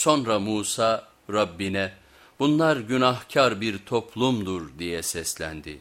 Sonra Musa Rabbine bunlar günahkar bir toplumdur diye seslendi.